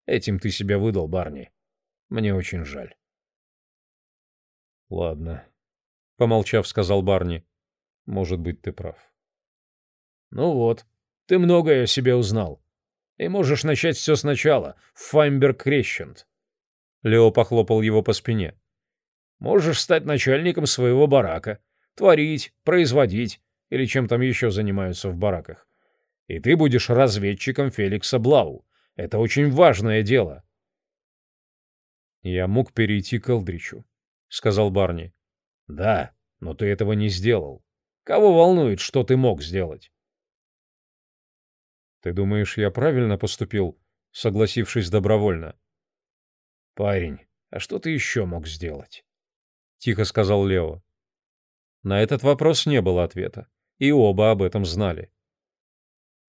[SPEAKER 2] Этим ты себя выдал, Барни. Мне очень жаль. Ладно, помолчав, сказал Барни. Может быть, ты прав. Ну вот, ты многое о себе узнал. И можешь начать все сначала, в Файмберг Крещент. Лео похлопал его по спине. Можешь стать начальником своего барака, творить, производить или чем там еще занимаются в бараках. И ты будешь разведчиком Феликса Блау. Это очень важное дело. Я мог перейти к Элдричу, сказал Барни. Да, но ты этого не сделал. Кого волнует, что ты мог сделать? Ты думаешь, я правильно поступил, согласившись добровольно? Парень, а что ты еще мог сделать? Тихо сказал Лео. На этот вопрос не было ответа, и оба об этом знали.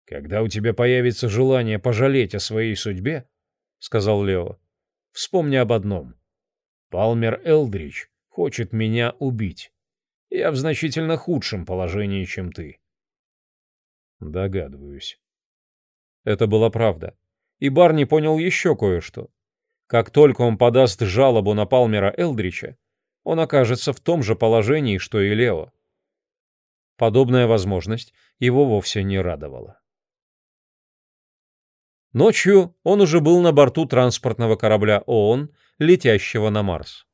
[SPEAKER 2] Когда у тебя появится желание пожалеть о своей судьбе, сказал Лео, вспомни об одном. Палмер Элдрич хочет меня убить. Я в значительно худшем положении, чем ты. Догадываюсь. Это была правда. И Барни понял еще кое-что. Как только он подаст жалобу на Палмера Элдрича, он окажется в том же положении, что и Лео. Подобная возможность его вовсе не радовала. Ночью он уже был на борту транспортного корабля ООН, летящего на Марс.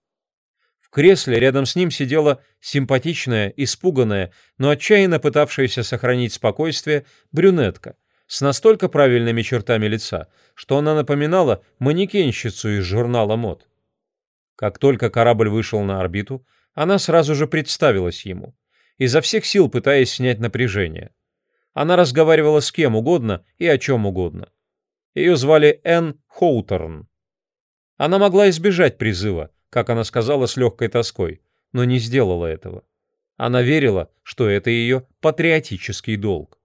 [SPEAKER 2] В кресле рядом с ним сидела симпатичная, испуганная, но отчаянно пытавшаяся сохранить спокойствие брюнетка с настолько правильными чертами лица, что она напоминала манекенщицу из журнала мод. Как только корабль вышел на орбиту, она сразу же представилась ему, изо всех сил пытаясь снять напряжение. Она разговаривала с кем угодно и о чем угодно. Ее звали Энн Хоутерн. Она могла избежать призыва, как она сказала с легкой тоской, но не сделала этого. Она верила, что это ее патриотический долг.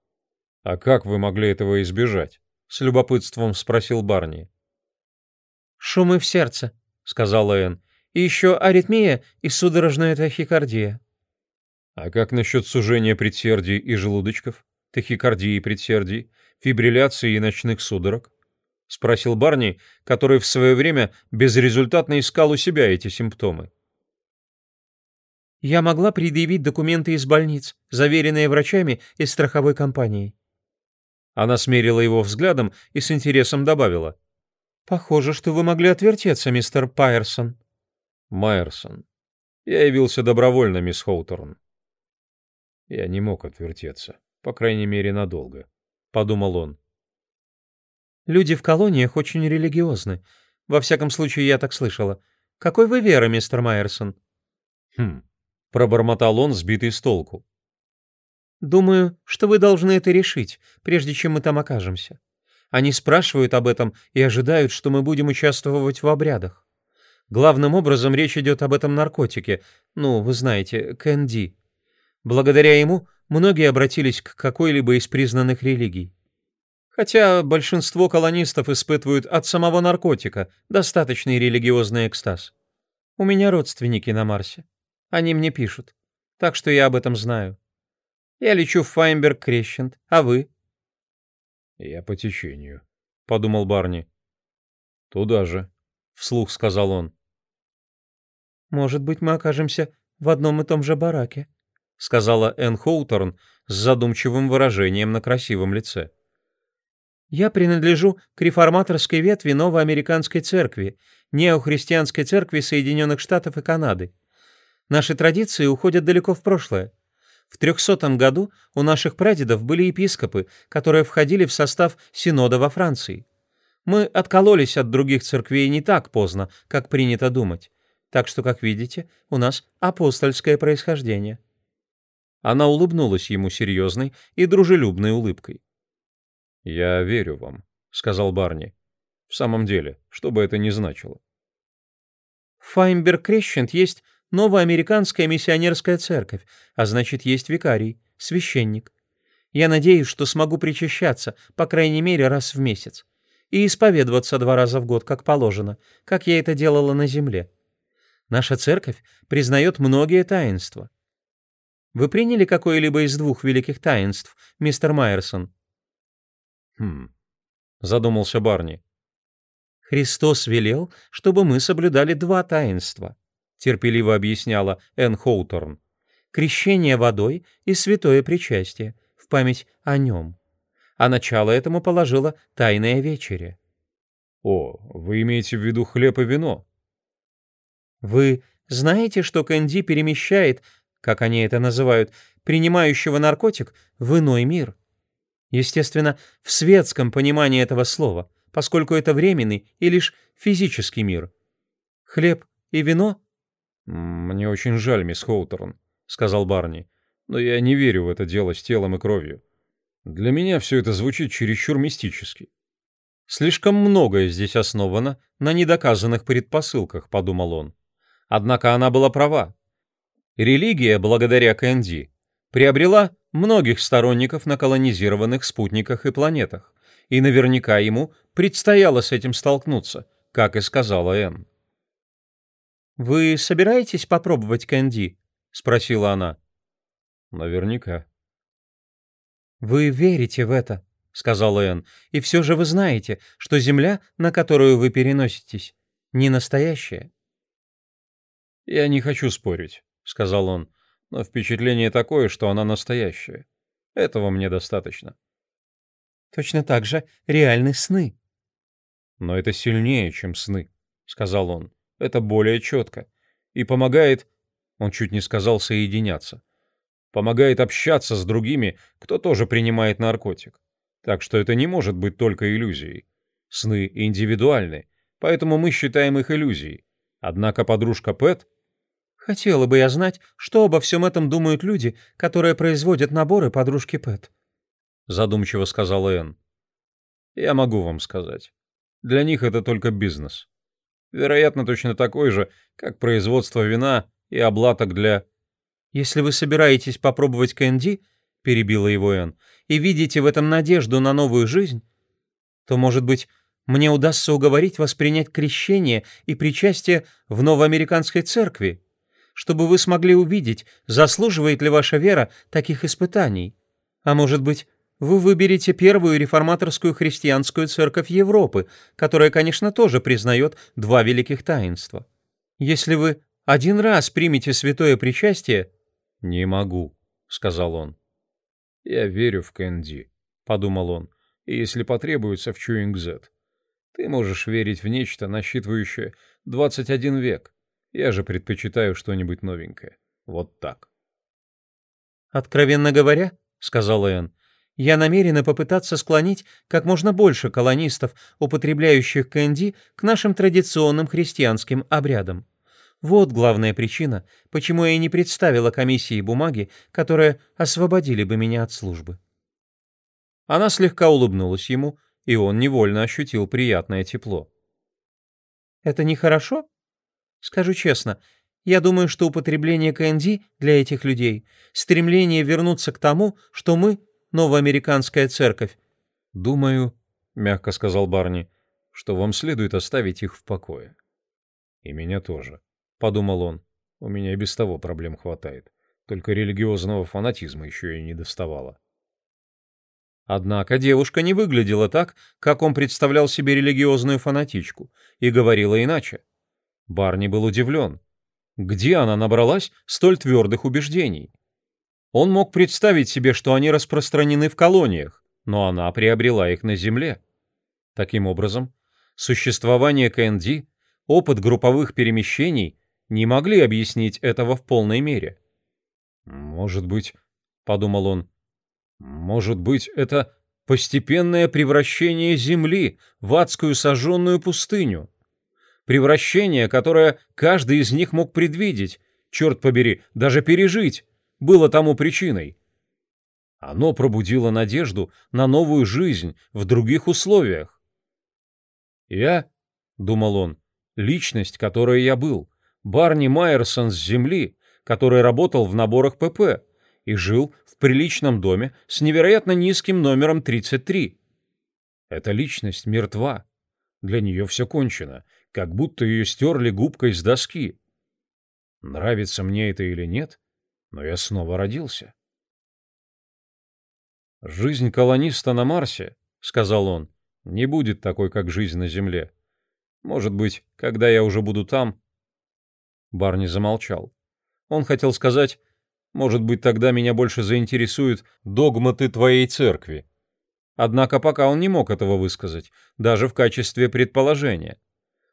[SPEAKER 2] «А как вы могли этого избежать?» — с любопытством спросил Барни.
[SPEAKER 3] «Шумы в сердце», — сказала Энн. «И еще аритмия и судорожная тахикардия».
[SPEAKER 1] «А как насчет сужения предсердий и желудочков, тахикардии и предсердий, фибрилляции и ночных судорог?» — спросил Барни, который в свое время безрезультатно искал у себя эти симптомы.
[SPEAKER 3] «Я могла предъявить документы из больниц, заверенные врачами и страховой компанией.
[SPEAKER 1] Она смерила его взглядом и с интересом добавила.
[SPEAKER 3] Похоже, что вы могли отвертеться, мистер Пайерсон.
[SPEAKER 1] Майерсон. Я явился добровольно, мисс Хоуторн. Я не мог отвертеться, по крайней мере, надолго, — подумал он.
[SPEAKER 3] Люди в колониях очень религиозны. Во всяком случае, я так слышала. Какой вы веры, мистер Майерсон?
[SPEAKER 1] Хм, пробормотал он, сбитый с толку.
[SPEAKER 3] Думаю, что вы должны это решить, прежде чем мы там окажемся. Они спрашивают об этом и ожидают, что мы будем участвовать в обрядах. Главным образом речь идет об этом наркотике, ну, вы знаете, КНД. Благодаря ему многие обратились к какой-либо из признанных религий. Хотя большинство колонистов испытывают от самого наркотика достаточный религиозный экстаз. У меня родственники на Марсе. Они мне пишут. Так что я об этом знаю. Я лечу в Файнберг Крещент, а вы?
[SPEAKER 1] «Я по течению», — подумал Барни. «Туда же», — вслух сказал он.
[SPEAKER 3] «Может быть, мы окажемся в одном и том же бараке», — сказала Энн Хоуторн с задумчивым выражением на красивом лице. «Я принадлежу к реформаторской ветви Новой Американской Церкви, неохристианской церкви Соединенных Штатов и Канады. Наши традиции уходят далеко в прошлое. В 300 году у наших прадедов были епископы, которые входили в состав Синода во Франции. Мы откололись от других церквей не так поздно, как принято думать. Так что, как видите, у нас апостольское происхождение».
[SPEAKER 1] Она улыбнулась ему серьезной и дружелюбной улыбкой. «Я верю вам», — сказал Барни. «В самом деле, что бы это ни значило».
[SPEAKER 3] В Файмберг-Крещент есть новоамериканская миссионерская церковь, а значит, есть викарий, священник. Я надеюсь, что смогу причащаться, по крайней мере, раз в месяц, и исповедоваться два раза в год, как положено, как я это делала на земле. Наша церковь признает многие таинства. Вы приняли какое-либо из двух великих таинств, мистер Майерсон?
[SPEAKER 1] Хм, задумался Барни.
[SPEAKER 3] Христос велел, чтобы мы соблюдали два таинства терпеливо объясняла Энн Хоуторн. Крещение водой и святое причастие в память о нем. А начало этому положила Тайная вечеря.
[SPEAKER 1] О, вы имеете в виду хлеб и вино?
[SPEAKER 3] Вы знаете, что Кэнди перемещает, как они это называют, принимающего наркотик в иной мир? Естественно, в светском понимании этого слова, поскольку это временный и лишь физический мир. Хлеб и вино
[SPEAKER 1] «Мне очень жаль, мисс Хоуторн», — сказал Барни, «но я не верю в это дело с телом и кровью. Для меня все это звучит чересчур мистически».
[SPEAKER 2] «Слишком многое здесь основано на недоказанных предпосылках», — подумал он. Однако она была права. Религия, благодаря Кэнди, приобрела многих сторонников на колонизированных спутниках и планетах, и наверняка ему предстояло с этим столкнуться, как и сказала Энн.
[SPEAKER 3] «Вы собираетесь попробовать кэнди?» — спросила она.
[SPEAKER 1] «Наверняка».
[SPEAKER 3] «Вы верите в это?» — сказала Энн. «И все же вы знаете, что земля, на которую вы переноситесь, не настоящая».
[SPEAKER 1] «Я не хочу спорить», — сказал он, — «но впечатление такое, что она настоящая. Этого мне достаточно».
[SPEAKER 3] «Точно так же реальны сны».
[SPEAKER 1] «Но это сильнее, чем сны», — сказал он. Это более четко. И помогает, он чуть не сказал соединяться, помогает общаться с другими, кто тоже принимает наркотик. Так что это не может быть только иллюзией. Сны индивидуальны, поэтому мы считаем их иллюзией. Однако подружка Пэт...
[SPEAKER 3] Хотела бы я знать, что обо всем этом думают люди, которые производят наборы подружки Пэт.
[SPEAKER 1] Задумчиво сказала Энн. Я могу вам сказать. Для них это только бизнес. Вероятно, точно такой же, как производство вина и облаток для...
[SPEAKER 3] «Если вы собираетесь попробовать КНД, — перебила его Энн, — и видите в этом надежду на новую жизнь, то, может быть, мне удастся уговорить вас принять крещение и причастие в новоамериканской церкви, чтобы вы смогли увидеть, заслуживает ли ваша вера таких испытаний. А может быть, вы выберете первую реформаторскую христианскую церковь Европы, которая, конечно, тоже признает два великих таинства. Если вы один раз примете святое причастие...
[SPEAKER 1] — Не могу, — сказал он. — Я верю в Кэнди, — подумал он, — и если потребуется в Чуинг-Зет.
[SPEAKER 2] Ты можешь верить в нечто, насчитывающее 21 век. Я же предпочитаю что-нибудь новенькое. Вот так.
[SPEAKER 3] «Откровенно говоря, — сказал Энн, — я намерена попытаться склонить как можно больше колонистов, употребляющих КНД, к нашим традиционным христианским обрядам. Вот главная причина, почему я не представила комиссии бумаги, которые освободили бы меня от службы». Она слегка улыбнулась ему, и он невольно ощутил приятное тепло. «Это нехорошо? Скажу честно, — я думаю, что употребление КНД для этих людей — стремление вернуться к тому, что мы — новоамериканская церковь.
[SPEAKER 2] — Думаю, — мягко сказал Барни, — что вам следует оставить их в покое. — И меня тоже, — подумал он. У меня и без того проблем хватает. Только религиозного фанатизма еще и не доставало.
[SPEAKER 1] Однако девушка не выглядела так, как он представлял себе религиозную фанатичку, и говорила иначе. Барни был удивлен. Где она набралась столь твердых убеждений? Он мог представить себе, что они распространены в колониях, но она приобрела их на Земле. Таким образом, существование КНД, опыт групповых перемещений не могли объяснить этого в полной мере.
[SPEAKER 2] «Может быть, — подумал он, — может быть, это постепенное превращение Земли в адскую сожженную пустыню?»
[SPEAKER 1] Превращение, которое каждый из них мог предвидеть, черт побери, даже пережить, было тому причиной. Оно пробудило надежду на новую жизнь в других условиях. «Я», — думал он, — «личность, которой я был, Барни Майерсон с Земли, который работал в наборах ПП и жил в приличном доме с невероятно низким номером 33. Эта личность мертва. Для нее все кончено, как будто ее стерли губкой с доски. Нравится мне это или нет, но я снова родился. «Жизнь колониста на Марсе, — сказал он, — не будет такой, как жизнь на Земле. Может быть, когда я уже буду там...» Барни замолчал. Он хотел сказать, «Может быть, тогда меня больше заинтересуют догматы твоей церкви». Однако пока он не мог этого высказать, даже в качестве предположения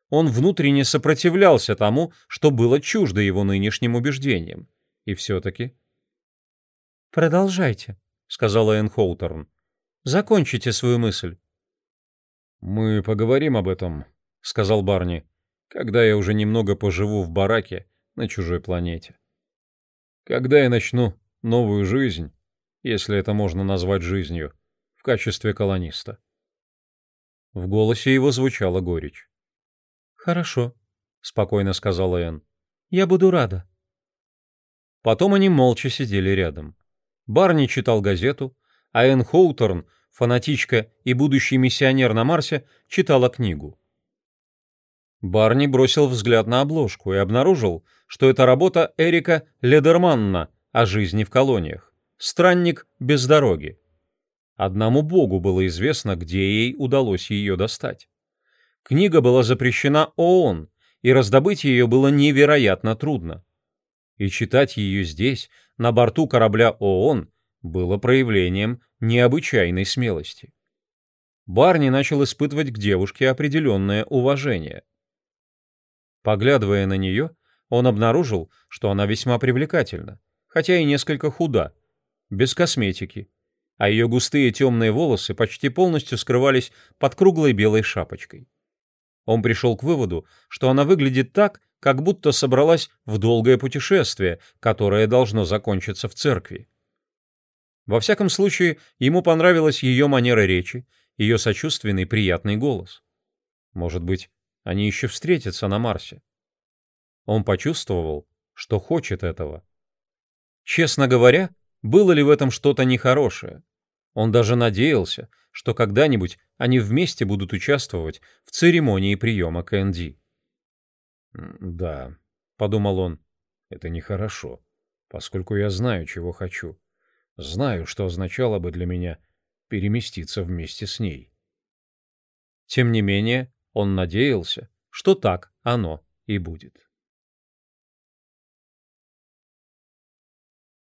[SPEAKER 1] он внутренне сопротивлялся тому, что было чуждо его нынешним убеждениям. И все-таки...
[SPEAKER 3] «Продолжайте», — сказала Энн Хоуторн. «Закончите свою мысль».
[SPEAKER 2] «Мы поговорим об этом», — сказал Барни, «когда я уже немного поживу в бараке на чужой планете. Когда я начну новую жизнь, если это можно назвать жизнью, в качестве колониста».
[SPEAKER 1] В голосе его звучала горечь.
[SPEAKER 3] «Хорошо», — спокойно сказала Энн. «Я буду рада».
[SPEAKER 1] Потом они молча сидели рядом. Барни читал газету, а Энн Хоуторн, фанатичка и будущий миссионер на Марсе, читала книгу. Барни бросил взгляд на обложку и обнаружил, что это работа Эрика Ледерманна о жизни в колониях. «Странник без дороги». Одному богу было известно, где ей удалось ее достать. Книга была запрещена ООН, и раздобыть ее было невероятно трудно. И читать ее здесь, на борту корабля ООН, было проявлением необычайной смелости. Барни начал испытывать к девушке определенное уважение. Поглядывая на нее, он обнаружил, что она весьма привлекательна, хотя и несколько худа, без косметики, а ее густые темные волосы почти полностью скрывались под круглой белой шапочкой. Он пришел к выводу, что она выглядит так, как будто собралась в долгое путешествие, которое должно закончиться в церкви. Во всяком случае, ему понравилась ее манера речи, ее сочувственный приятный голос. Может быть, они еще встретятся на Марсе. Он почувствовал, что хочет этого. Честно говоря, было ли в этом что-то нехорошее? Он даже надеялся, что когда-нибудь они вместе будут участвовать в церемонии приема КНД.
[SPEAKER 2] «Да», — подумал он, — «это нехорошо, поскольку я знаю, чего хочу. Знаю, что означало бы для меня переместиться вместе с ней».
[SPEAKER 1] Тем не менее, он надеялся, что так оно и будет.